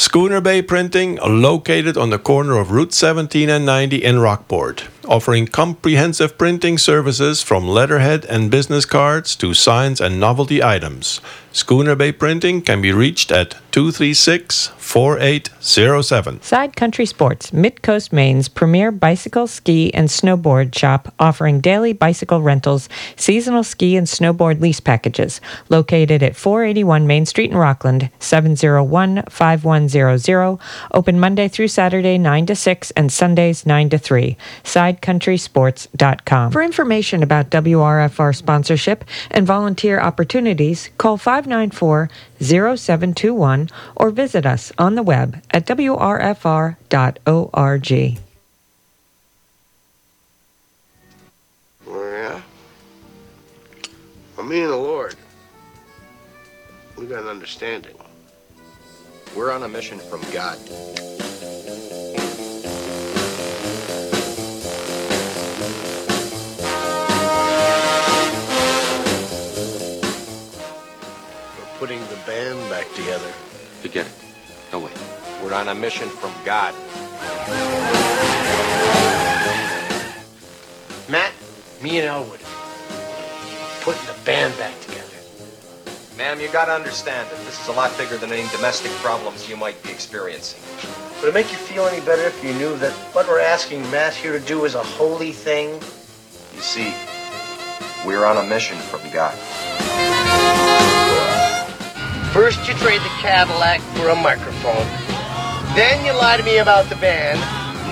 Schooner Bay Printing, located on the corner of Route 17 and 90 in Rockport, offering comprehensive printing services from letterhead and business cards to signs and novelty items. Schooner Bay Printing can be reached at 236 4807. Side Country Sports, Midcoast Maine's premier bicycle, ski, and snowboard shop offering daily bicycle rentals, seasonal ski and snowboard lease packages. Located at 481 Main Street in Rockland, 701 5100. Open Monday through Saturday 9 to 6 and Sundays 9 to 3. SideCountrySports.com. For information about WRFR sponsorship and volunteer opportunities, call 594 0721 or visit us on the web at wrfr.org. Yeah? Well, me and the Lord, we got an understanding. We're on a mission from God. Putting the band back together. Forget it. No way. We're on a mission from God. Matt, me and Elwood, putting the band back together. Ma'am, you gotta understand that this is a lot bigger than any domestic problems you might be experiencing. Would it make you feel any better if you knew that what we're asking Matt here to do is a holy thing? You see, we're on a mission from God. First, you trade the Cadillac for a microphone. Then you lie to me about the band.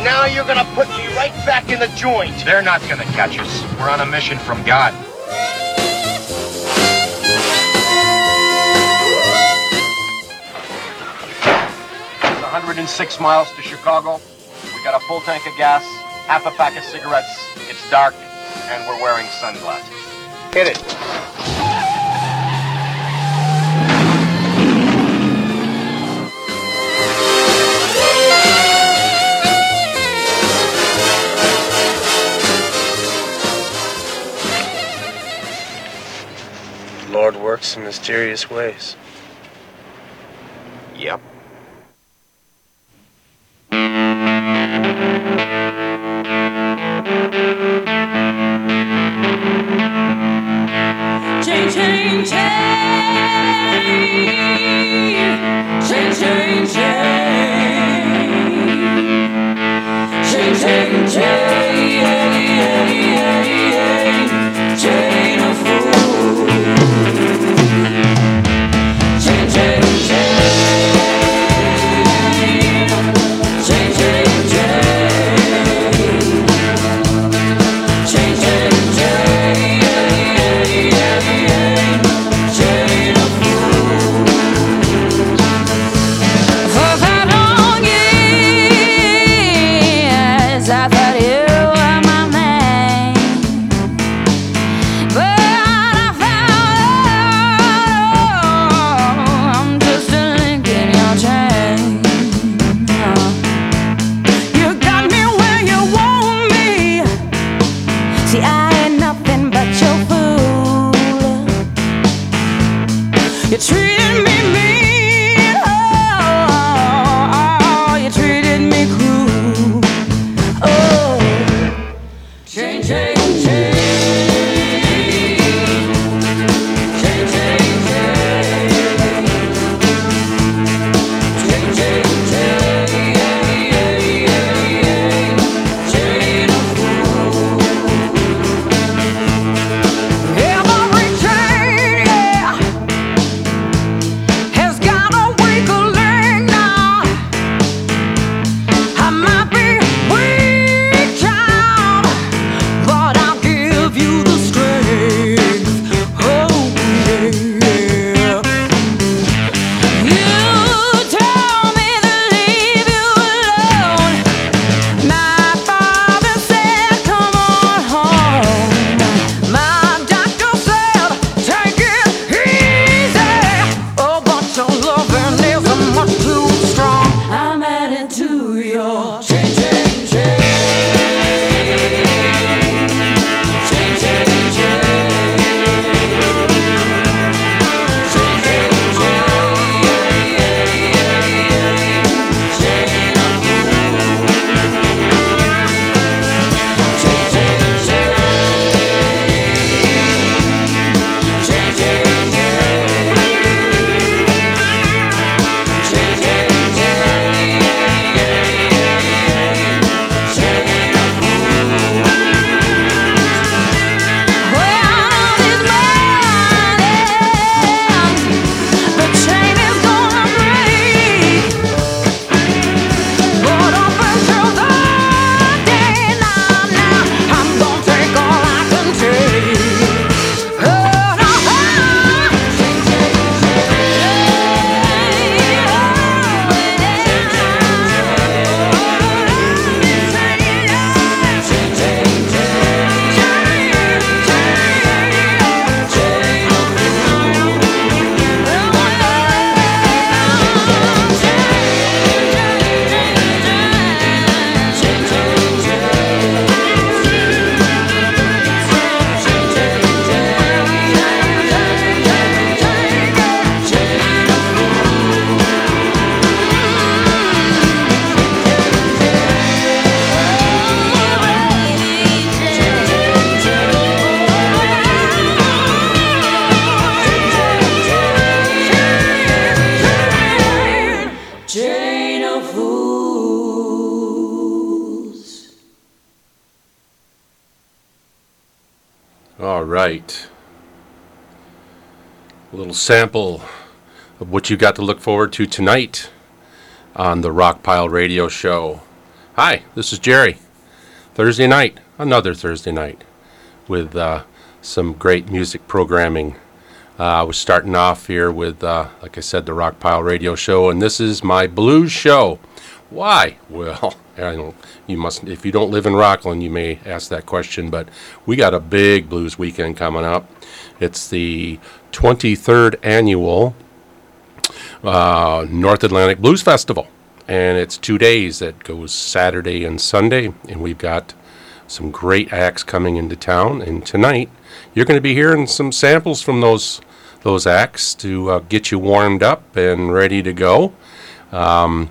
Now you're gonna put me right back in the joint. They're not gonna catch us. We're on a mission from God. It's 106 miles to Chicago. We got a full tank of gas, half a pack of cigarettes. It's dark, and we're wearing sunglasses. Hit it. Works in mysterious ways. me, me. Sample of what you got to look forward to tonight on the Rockpile Radio Show. Hi, this is Jerry. Thursday night, another Thursday night, with uh, some great music programming. Uh, I was starting off here with, uh, like I said, the Rockpile Radio Show, and this is my blues show. Why? Well, I don't, you must. If you don't live in Rockland, you may ask that question. But we got a big blues weekend coming up. It's the 23rd annual uh, North Atlantic Blues Festival, and it's two days. That goes Saturday and Sunday, and we've got some great acts coming into town. And tonight, you're going to be hearing some samples from those those acts to uh, get you warmed up and ready to go. Um,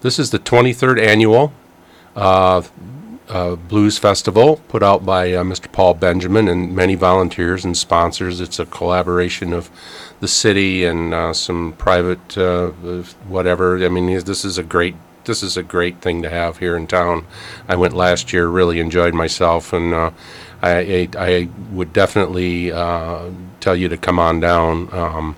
this is the 23rd annual uh, uh, Blues Festival put out by uh, Mr. Paul Benjamin and many volunteers and sponsors. It's a collaboration of the city and uh, some private uh, whatever. I mean, this is a great this is a great thing to have here in town. I went last year, really enjoyed myself, and I, I I would definitely tell you to come on down. Um,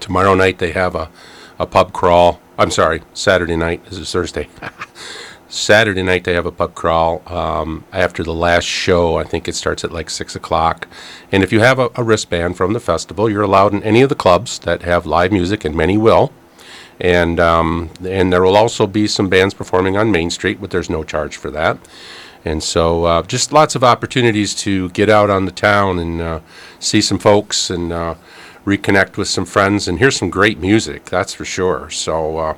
tomorrow night they have a, a pub crawl. I'm sorry, Saturday night. This is Thursday. Saturday night they have a pub crawl um, after the last show. I think it starts at like six o'clock. And if you have a, a wristband from the festival, you're allowed in any of the clubs that have live music, and many will. And um, and there will also be some bands performing on Main Street, but there's no charge for that. And so, uh, just lots of opportunities to get out on the town and uh, see some folks and uh, reconnect with some friends and hear some great music, that's for sure. So, uh,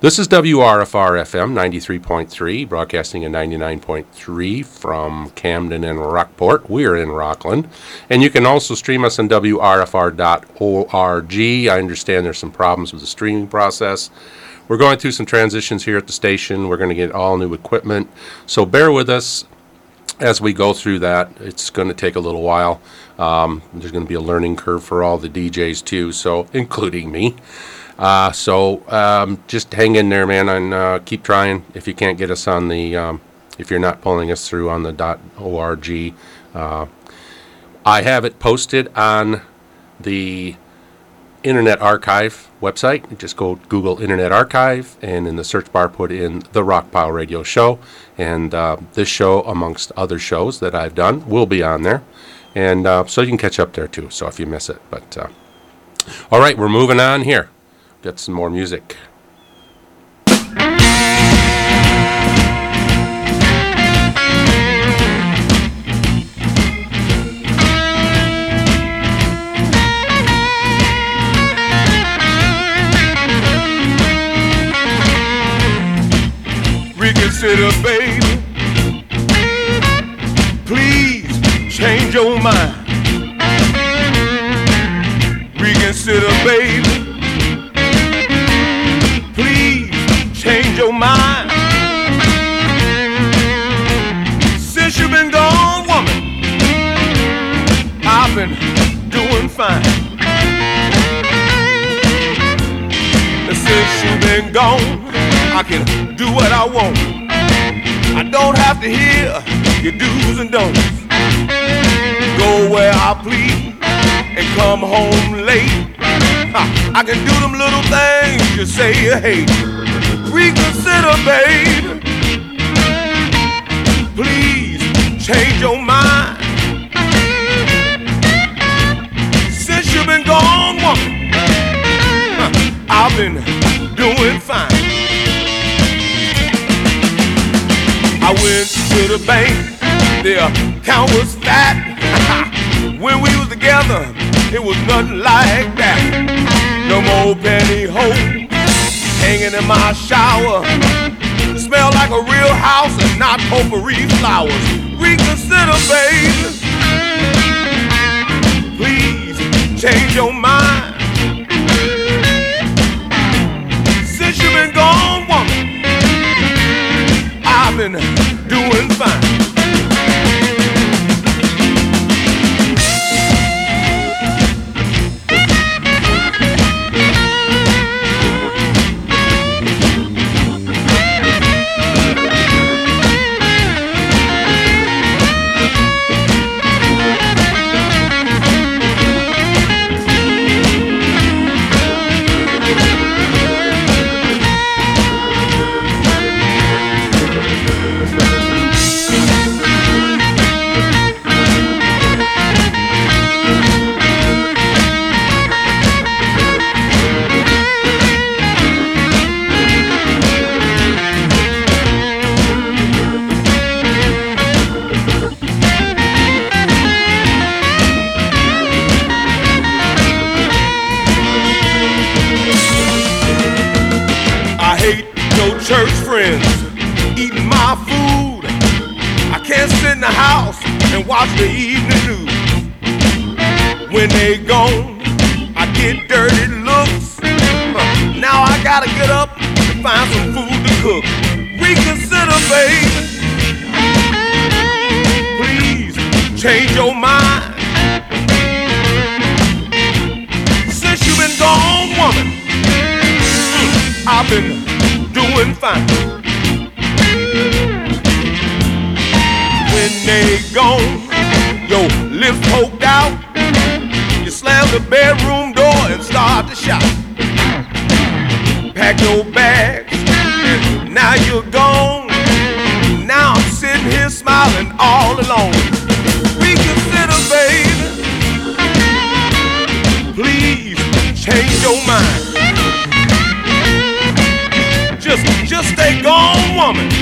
this is WRFR FM 93.3, broadcasting at 99.3 from Camden and Rockport. We're in Rockland. And you can also stream us on WRFR.org. I understand there's some problems with the streaming process. We're going through some transitions here at the station. We're going to get all new equipment. So, bear with us as we go through that. It's going to take a little while. Um, there's going to be a learning curve for all the DJs too, so including me. Uh, so um, just hang in there, man, and uh, keep trying. If you can't get us on the, um, if you're not pulling us through on the .org, uh, I have it posted on the Internet Archive website. Just go Google Internet Archive, and in the search bar, put in the Rockpile Radio Show, and uh, this show, amongst other shows that I've done, will be on there and uh, so you can catch up there too. So if you miss it, but uh, all right, we're moving on here. Get some more music. I can do what I want. I don't have to hear your do's and don'ts. Go where I please and come home late. I can do them little things you say you hate. Reconsider, babe. Please change your mind. Since you've been gone, woman, I've been doing fine. I went to the bank, the account was fat. when we was together, it was nothing like that. No more penny hope hanging in my shower. Smell like a real house and not potpourri flowers. Reconsider, baby. Please change your mind. Now you're gone. Now I'm sitting here smiling all alone. Reconsider, baby. Please change your mind. Just, just stay gone, woman.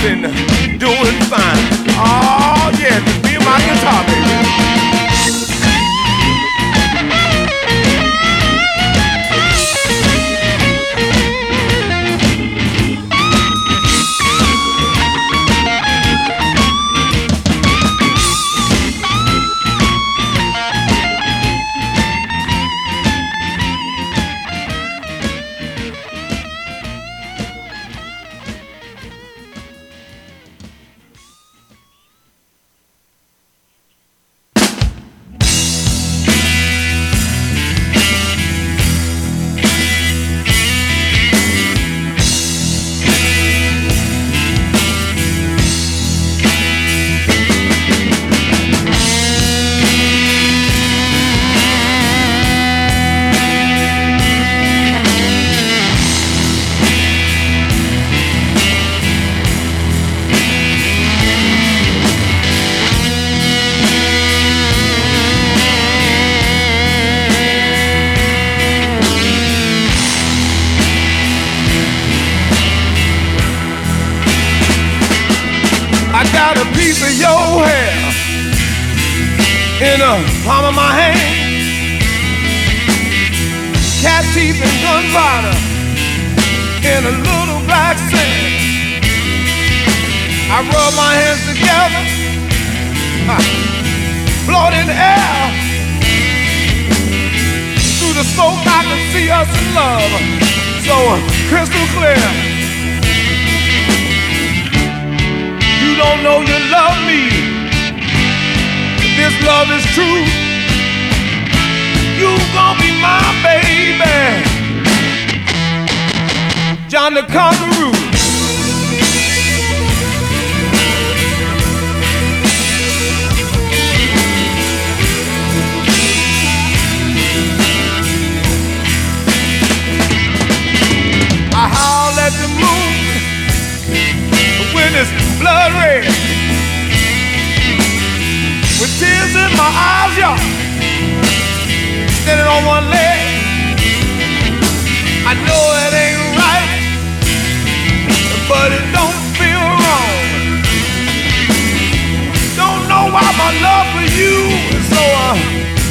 I've been doing fine. Oh yeah, be my guitar.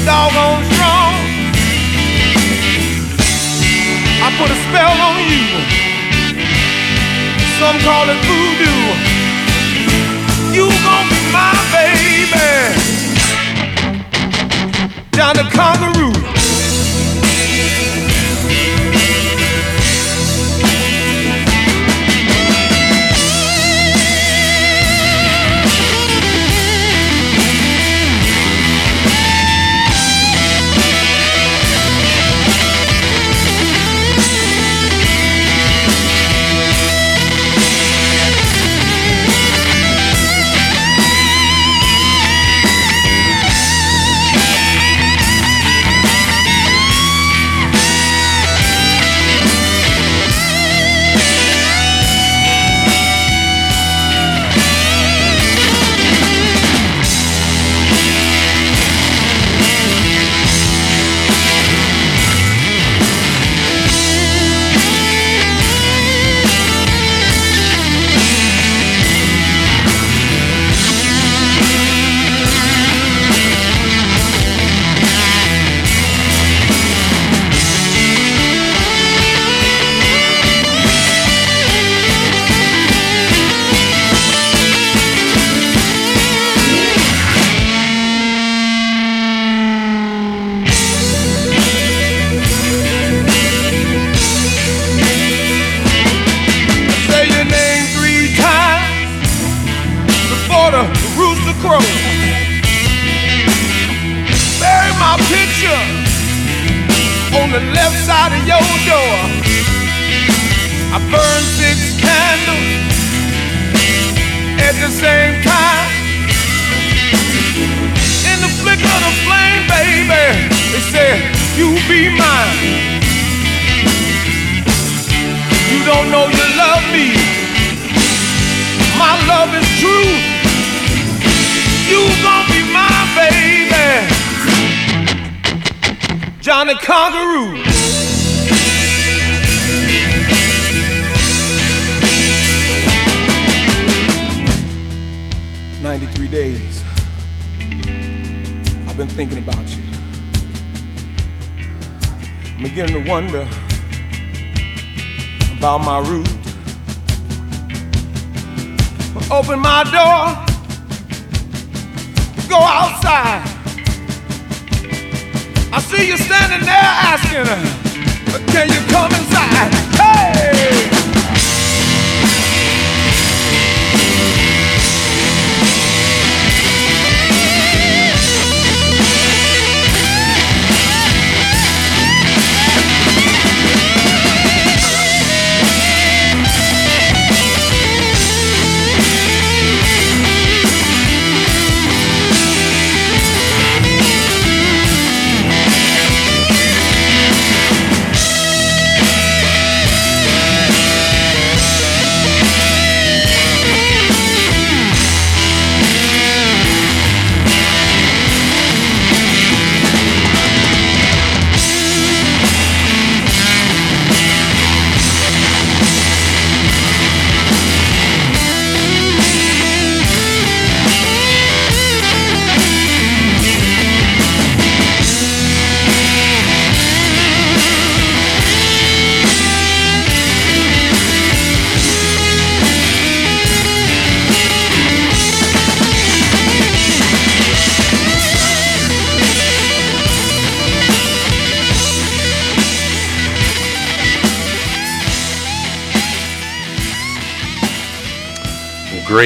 doggone strong. I put a spell on you. Some call it voodoo. You gon' be my baby. Down to kangaroo.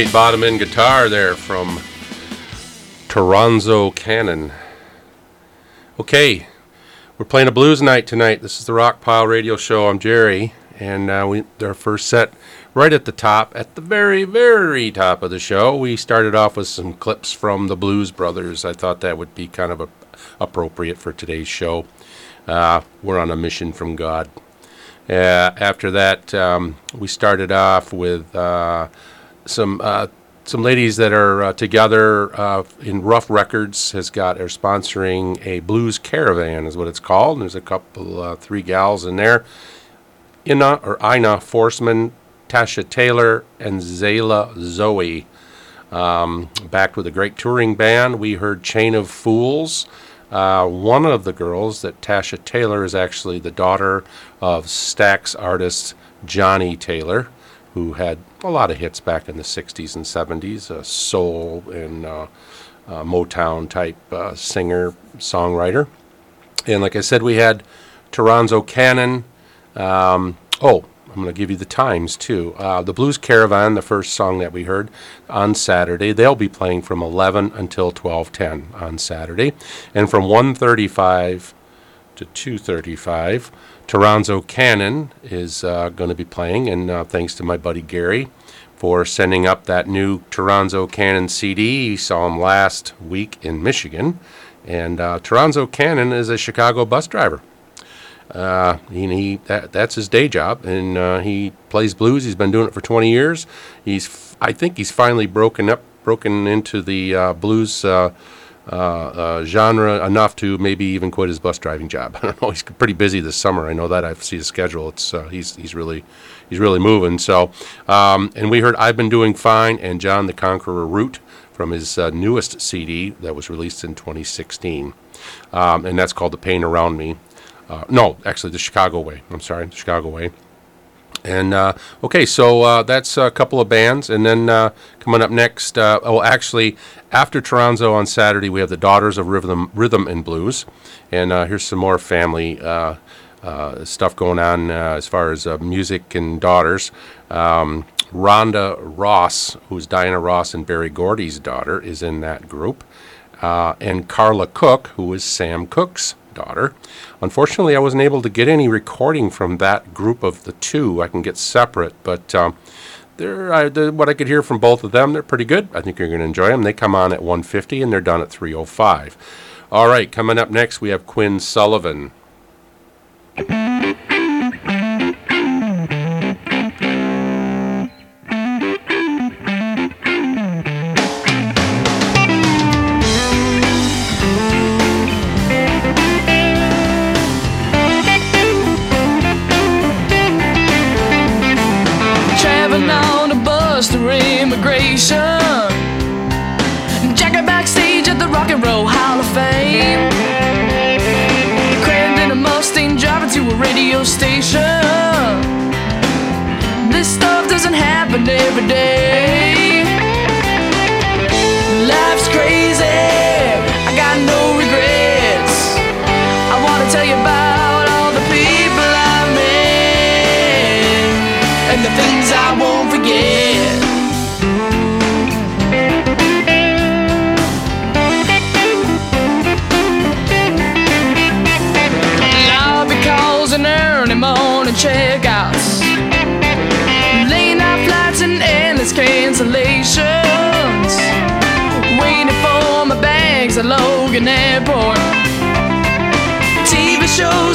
Great bottom end guitar there from Toronzo Cannon. Okay, we're playing a blues night tonight. This is the Rockpile Radio Show. I'm Jerry, and uh, we our first set right at the top, at the very very top of the show. We started off with some clips from the Blues Brothers. I thought that would be kind of a, appropriate for today's show. Uh, we're on a mission from God. Uh, after that, um, we started off with uh, some uh, some ladies that are uh, together uh, in Ruf Records has got are sponsoring a blues caravan is what it's called. And there's a couple uh, three gals in there, Ina or Ina Forsman, Tasha Taylor, and Layla Zoe. Um, backed with a great touring band, we heard Chain of Fools. Uh, one of the girls, that Tasha Taylor, is actually the daughter of Stax artist Johnnie Taylor who had a lot of hits back in the 60s and 70s, a soul and uh, Motown type uh, singer, songwriter. And like I said, we had Toronzo Cannon. Um, oh, I'm going to give you the times too. Uh, the Blues Caravan, the first song that we heard on Saturday, they'll be playing from 11 until 12:10 on Saturday, and from 1:35 to 2:35, Toronzo Cannon is uh, going to be playing, and uh, thanks to my buddy Gary for sending up that new Toronzo Cannon CD. He saw him last week in Michigan, and uh, Toronzo Cannon is a Chicago bus driver. Uh, he, he that, that's his day job, and uh, he plays blues. He's been doing it for 20 years. He's I think he's finally broken up, broken into the blues uh, uh, genre enough to maybe even quit his bus driving job. I don't know. He's pretty busy this summer. I know that. I see his schedule. It's uh, he's he's really he's really moving. So, um, and we heard I've been doing fine, and John the Conqueror Root from his uh, newest CD that was released in 2016, um, and that's called The Pain Around Me. Uh, no, actually, the Chicago Way. I'm sorry, the Chicago Way. And uh, okay, so uh, that's a couple of bands, and then uh, coming up next. Uh, oh, actually, after Toronzo on Saturday, we have the Daughters of Rhythm, Rhythm and Blues, and here's some more family stuff going on as far as music and daughters. Um, Rhonda Ross, who's Diana Ross and Berry Gordy's daughter, is in that group, and Carla Cooke, who is Sam Cooke's daughter. Unfortunately, I wasn't able to get any recording from that group of the two. I can get separate, but um, I, what I could hear from both of them. They're pretty good. I think you're going to enjoy them. They come on at 150 and they're done at 305. All right, coming up next we have Quinn Sullivan.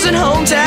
And hometown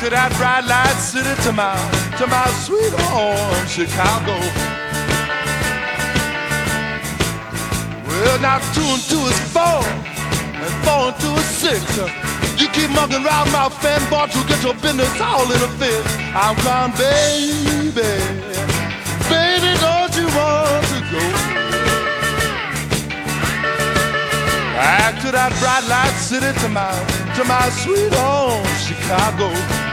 to that bright light city, to my, to my sweet home, Chicago. Well, now two and two is four, and four and two is six. You keep mugging around my fan, but you get your business all in a fit. I'm crying, baby, baby, don't you want to go? Back to that bright light city, to my, to my sweet home, Chicago.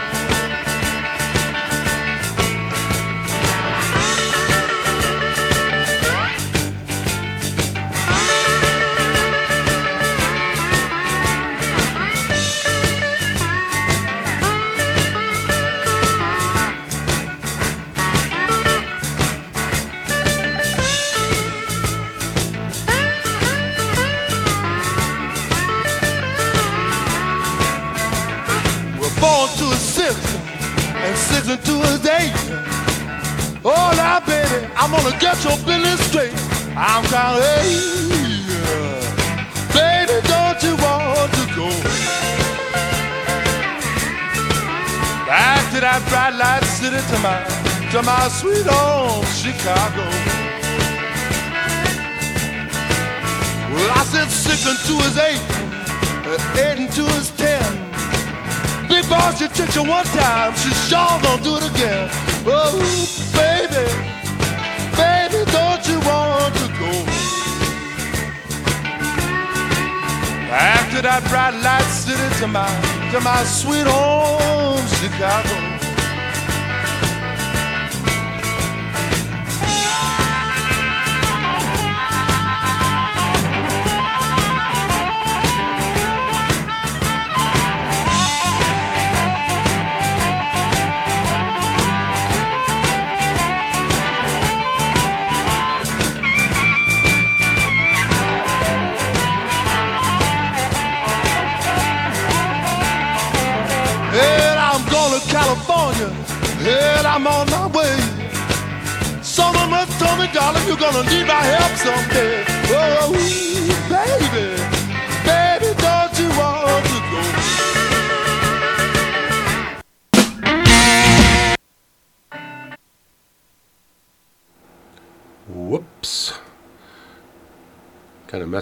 Gonna get your business straight. I'm trying, hey, baby, don't you want to go back to that bright light city to my, to my sweet home, Chicago? Well, I said six and two is eight, uh, eight and two is ten. Big boss, you tricked you one time, she sure gonna do it again. Oh, baby, that bright light city to my, to my sweet home, Chicago?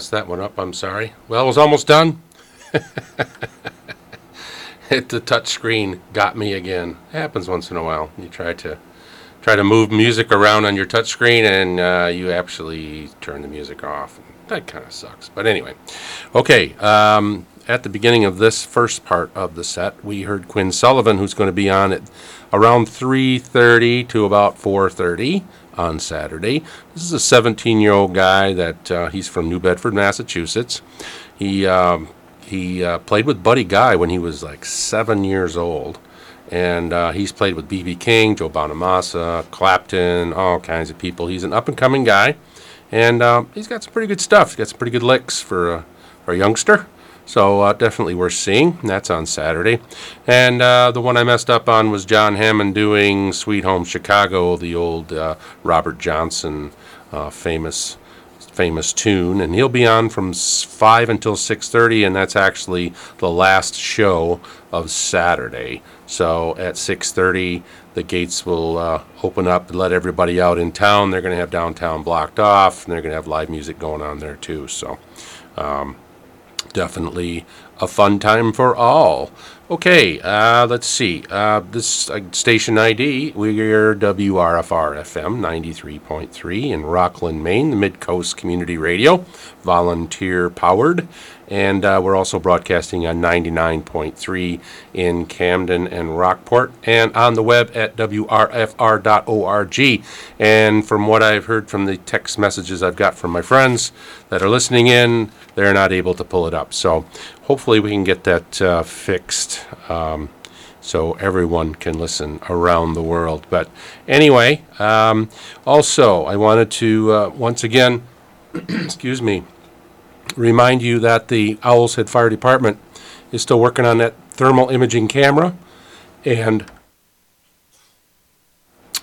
Messed that one up. I'm sorry. Well, it was almost done. Hit the touch screen. Got me again. Happens once in a while. You try to try to move music around on your touch screen, and uh, you actually turn the music off. That kind of sucks. But anyway, okay. Um, at the beginning of this first part of the set, we heard Quinn Sullivan, who's going to be on at around 3:30 to about 4:30 on Saturday. This is a 17-year-old guy that uh, he's from New Bedford, Massachusetts. He um, he uh, played with Buddy Guy when he was like seven years old, and uh, he's played with B.B. King, Joe Bonamassa, Clapton, all kinds of people. He's an up-and-coming guy, and uh, he's got some pretty good stuff. He's got some pretty good licks for a, for a youngster. So uh, definitely worth seeing. That's on Saturday. And uh, the one I messed up on was John Hammond doing Sweet Home Chicago, the old uh, Robert Johnson famous famous tune. And he'll be on from 5 until 6.30, and that's actually the last show of Saturday. So at 6.30, the gates will uh, open up and let everybody out in town. They're going to have downtown blocked off, and they're going to have live music going on there too. So definitely a fun time for all. Okay, uh, let's see. Uh, this uh, station ID, we're WRFR FM 93.3 in Rockland, Maine, the Mid Coast Community Radio, volunteer powered. And uh, we're also broadcasting on 99.3 in Camden and Rockport and on the web at WRFR.org. And from what I've heard from the text messages I've got from my friends that are listening in, they're not able to pull it up. So hopefully we can get that uh, fixed um, so everyone can listen around the world. But anyway, um, also, I wanted to uh, once again, excuse me, remind you that the Owl's Head Fire Department is still working on that thermal imaging camera, and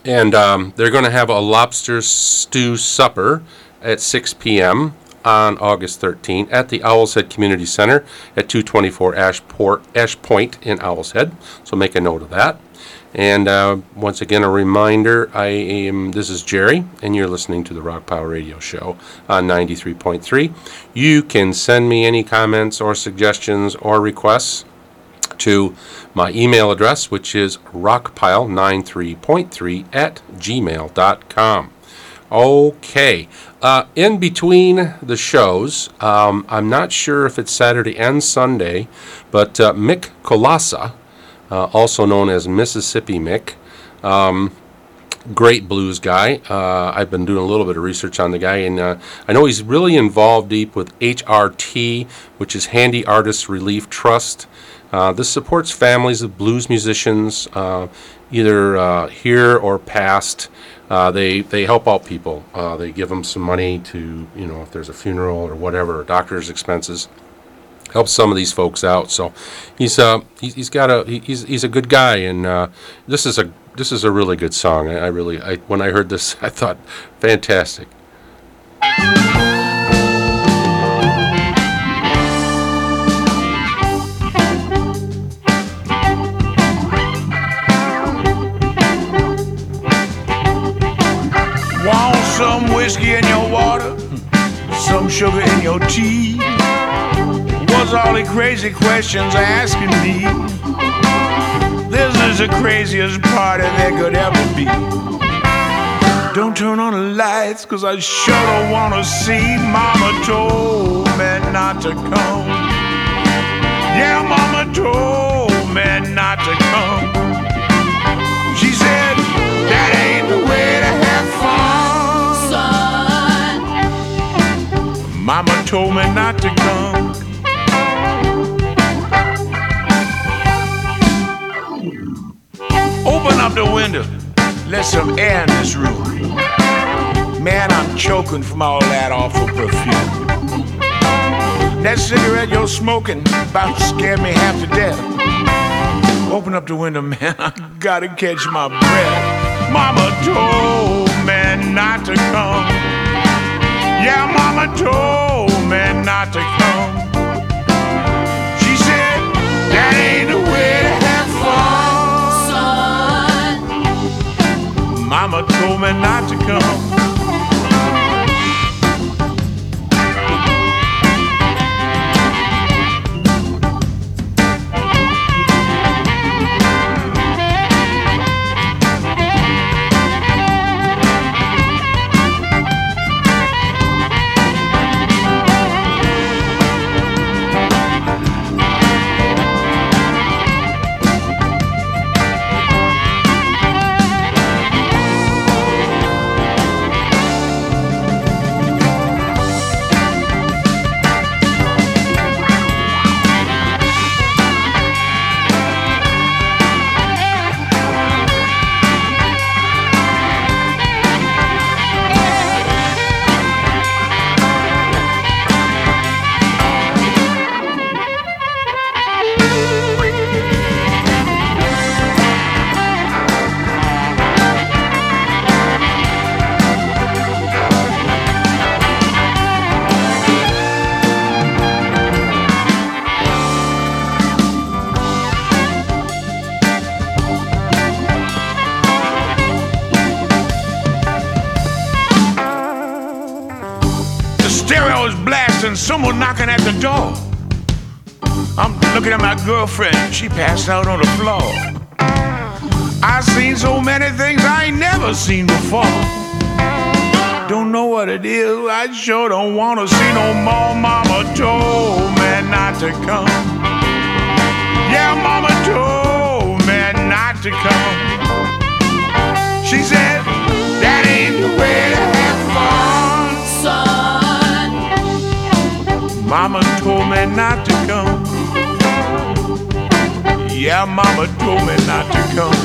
and um, they're going to have a lobster stew supper at 6 p.m. on August 13th at the Owl's Head Community Center at 224 Ashport, Ash Point in Owl's Head. So make a note of that. And uh, once again, a reminder: I am. This is Jerry, and you're listening to the Rockpile Radio Show on 93.3. You can send me any comments or suggestions or requests to my email address, which is rockpile93.3 at gmail.com. Okay. Uh, in between the shows, um, I'm not sure if it's Saturday and Sunday, but uh, Mick Kolassa, uh, also known as Mississippi Mick, um, great blues guy. Uh, I've been doing a little bit of research on the guy, and uh, I know he's really involved deep with HRT, which is Handy Artists Relief Trust. Uh, this supports families of blues musicians, either here or past. They they help out people. They give them some money to you know if there's a funeral or whatever, doctor's expenses. Helps some of these folks out. So he's uh he's, he's got a he- he's he's a good guy, and uh, this is a this is a really good song. I, I really I when I heard this I thought fantastic. Want some whiskey in your water? Some sugar in your tea? What's all the crazy questions asking me? This is the craziest party there could ever be. Don't turn on the lights, cause I sure don't wanna see. Mama told me not to come. Yeah, Mama told me not to come. She said, that ain't the way to have fun. Son. Mama told me not to come. Open up the window, let some air in this room. Man, I'm choking from all that awful perfume. That cigarette you're smoking about to scare me half to death. Open up the window, man. I gotta catch my breath. Mama told me not to come. Yeah, Mama told sure don't wanna see no more. Mama told me not to come. Yeah, mama told me not to come. She said, that ain't the way to have fun. son. Mama told me not to come. Yeah, Mama told me not to come.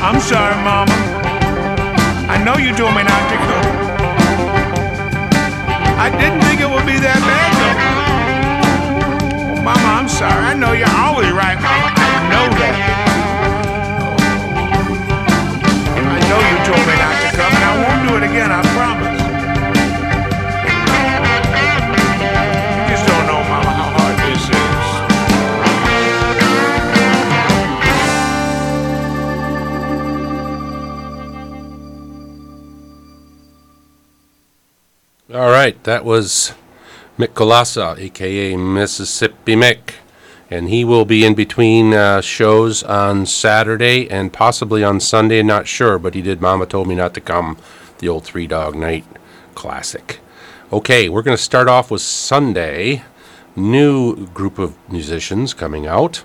I'm sorry, Mama. I know you told me not to come. I didn't think it would be that bad, though. Mama, I'm sorry. I know you're always right, Mama. I know that. I know you told me not to come, and I won't do it again, I All right, that was Mick Kolassa, aka Mississippi Mick, and he will be in between uh, shows on Saturday and possibly on Sunday. Not sure, but he did. Mama told me not to come. The old Three Dog Night classic. Okay, we're going to start off with Sunday. New group of musicians coming out,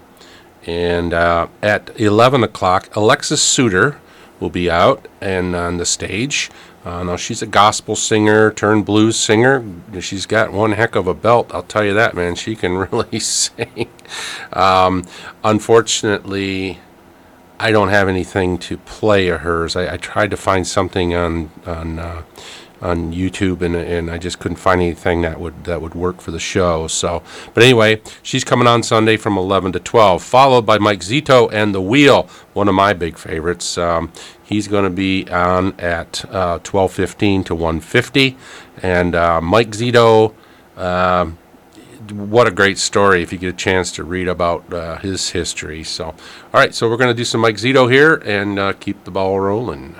and uh, at eleven o'clock, Alexis Suter will be out and on the stage. Uh, now she's a gospel singer turned blues singer. She's got one heck of a belt, I'll tell you that, man. She can really sing. Um, unfortunately, I don't have anything to play of hers. I, I tried to find something on on uh, on YouTube, and and I just couldn't find anything that would that would work for the show. So, but anyway, she's coming on Sunday from 11 to 12, followed by Mike Zito and the Wheel, one of my big favorites. Um, he's going to be on at uh, 12:15 to 1:50, and uh, Mike Zito. Um, what a great story if you get a chance to read about uh, his history. So, all right, so we're going to do some Mike Zito here and uh, keep the ball rolling.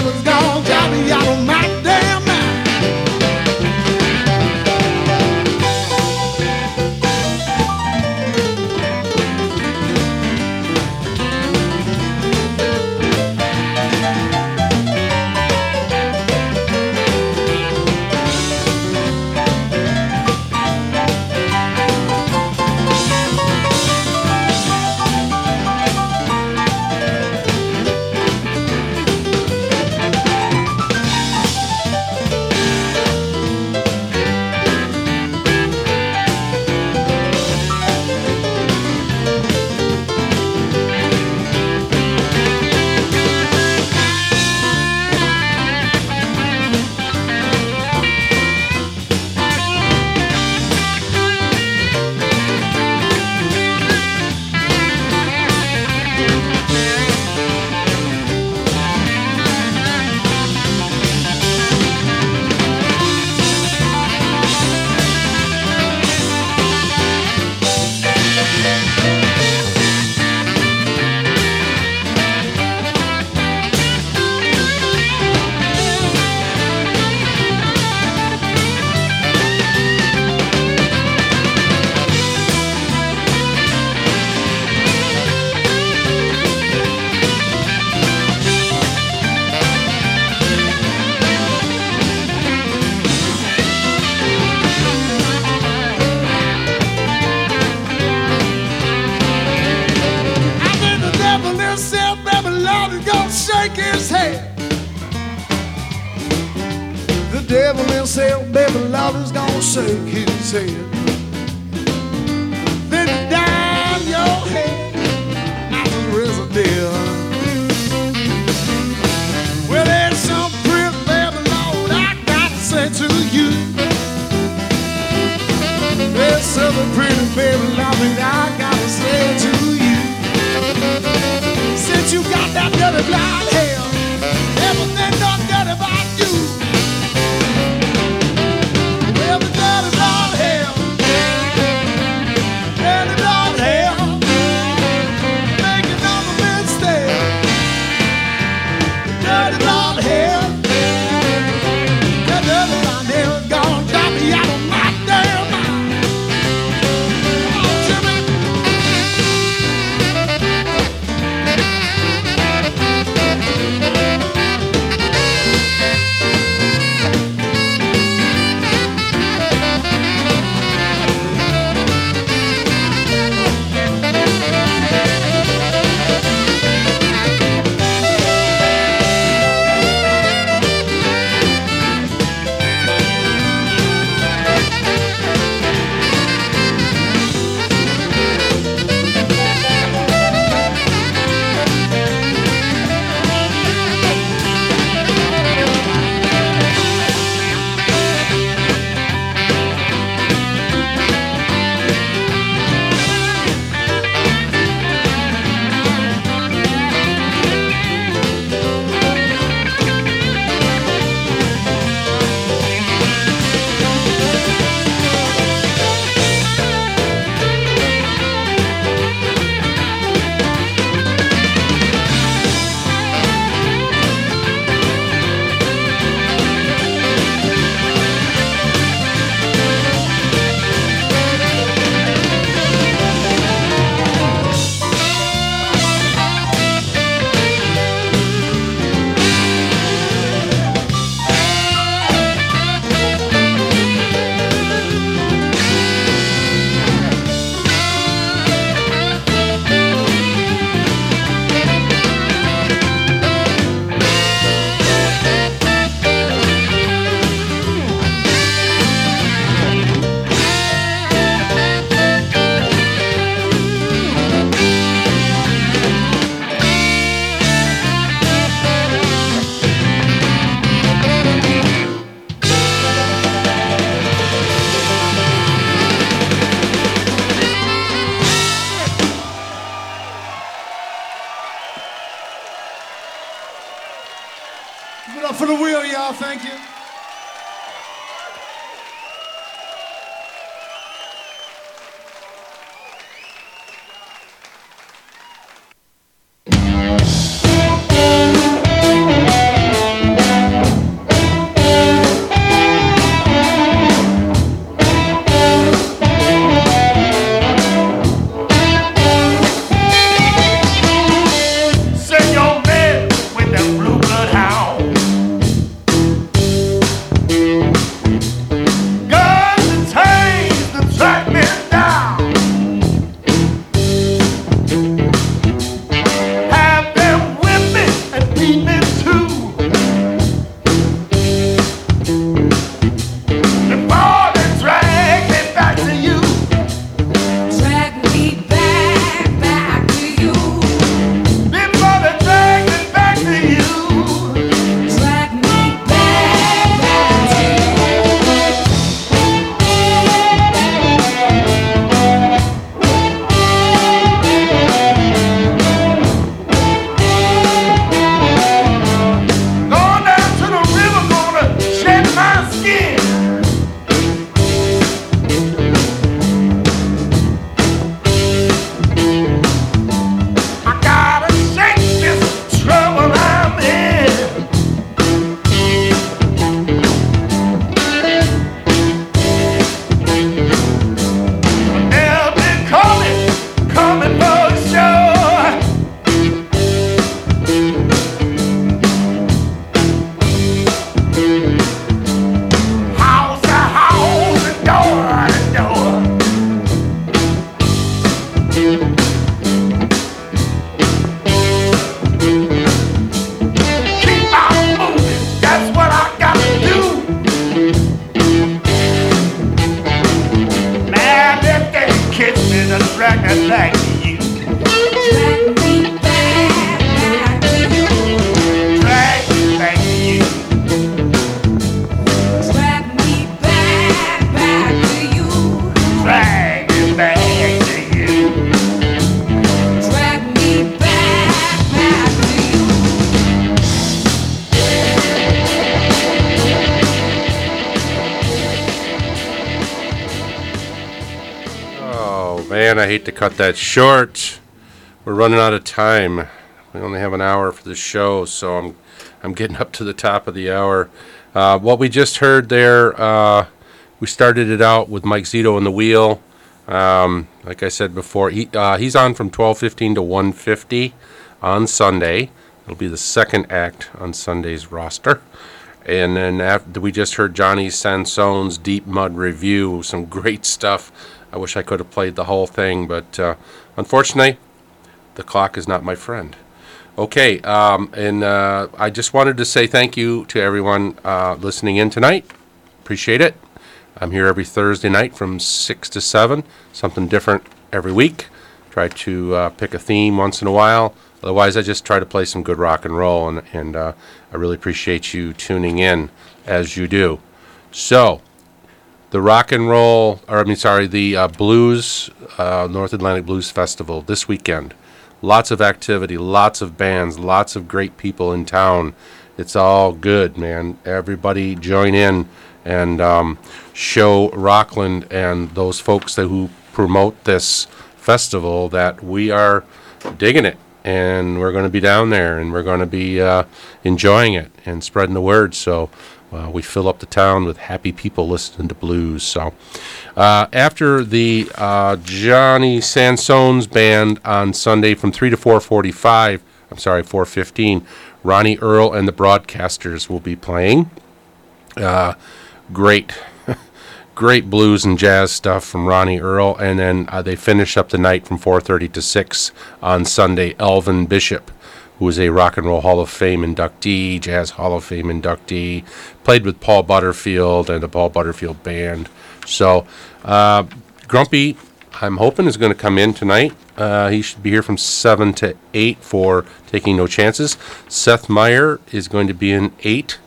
devil's gone, Johnny, I don't mind. devil himself, devil always gonna shake his head. Then down your head, I can raise. Well, there's some pretty baby Lord I gotta say to you. There's something pretty baby Lord that I gotta say to you. Since you got that dirty blonde hair, everything done dirty about you. Oh man, I hate to cut that short. We're running out of time. We only have an hour for the show, so I'm I'm getting up to the top of the hour. Uh, what we just heard there, uh, we started it out with Mike Zito in the wheel. Um, like I said before, he, uh, he's on from 12:15 to 1:50 on Sunday. It'll be the second act on Sunday's roster. And then after we just heard Johnny Sansone's Deep Mud review, some great stuff. I wish I could have played the whole thing, but uh, unfortunately, the clock is not my friend. Okay, um, and uh, I just wanted to say thank you to everyone uh, listening in tonight. Appreciate it. I'm here every Thursday night from 6 to 7, something different every week. Try to uh, pick a theme once in a while. Otherwise, I just try to play some good rock and roll, and, and I really appreciate you tuning in as you do. So, the rock and roll, or I mean, sorry, the uh, blues, uh, North Atlantic Blues Festival this weekend. Lots of activity, lots of bands, lots of great people in town. It's all good, man. Everybody join in and um, show Rockland and those folks that who promote this festival that we are digging it and we're going to be down there and we're going to be uh, enjoying it and spreading the word. So uh, we fill up the town with happy people listening to blues. So uh, after the uh, Johnny Sansone's band on Sunday from three to four forty-five, I'm sorry, four fifteen, Ronnie Earl and the Broadcasters will be playing. Uh, great. Great blues and jazz stuff from Ronnie Earl, and then they finish up the night from 4:30 to 6 on Sunday. Elvin Bishop, who is a Rock and Roll Hall of Fame inductee, Jazz Hall of Fame inductee, played with Paul Butterfield and the Paul Butterfield Band. So, uh, Grumpy, I'm hoping is going to come in tonight. Uh, he should be here from 7 to 8 for Taking No Chances. Seth Meyer is going to be in 8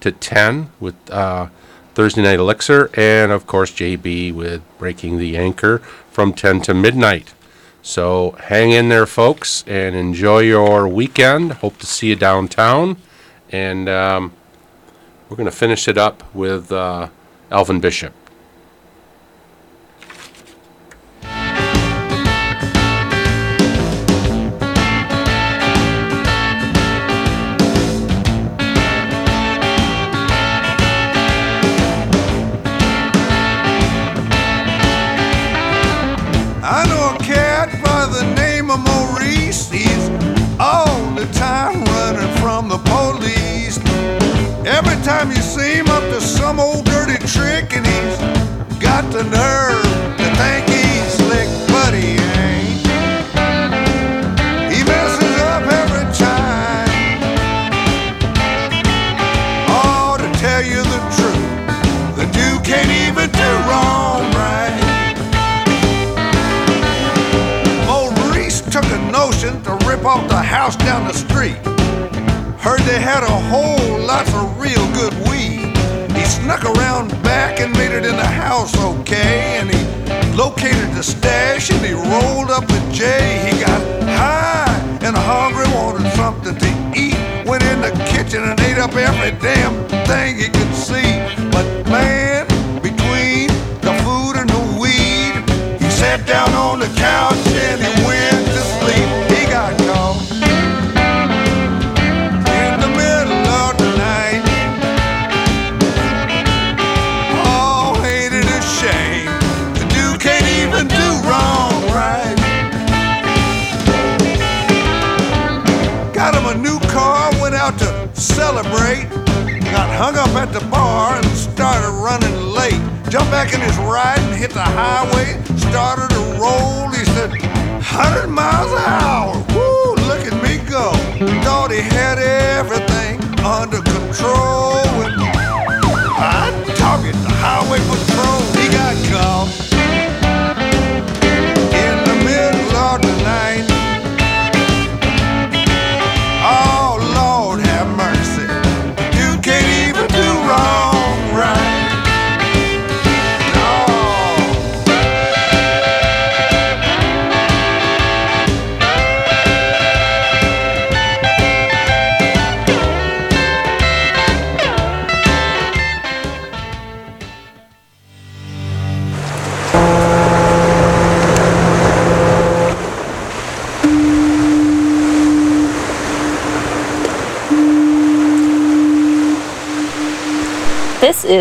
to 10 with uh, Thursday Night Elixir, and of course, JB with Breaking the Anchor from 10 to midnight. So hang in there, folks, and enjoy your weekend. Hope to see you downtown. And um, we're going to finish it up with uh, Elvin Bishop. Trick, and he's got the nerve to think he's slick, but he ain't. He messes up every time. Oh, to tell you the truth, the dude can't even do wrong right. Maurice took a notion to rip off the house down the street. Heard they had a whole snuck around back and made it in the house okay. And he located the stash and he rolled up with Jay. He got high and hungry, wanted something to eat. Went in the kitchen and ate up every damn thing he could see. But man, between the food and the weed, he sat down on the couch and he Up at the bar and started running late. Jumped back in his ride and hit the highway. Started to roll. He said, 100 miles an hour. Woo, look at me go. Thought he had everything under control. And I target the highway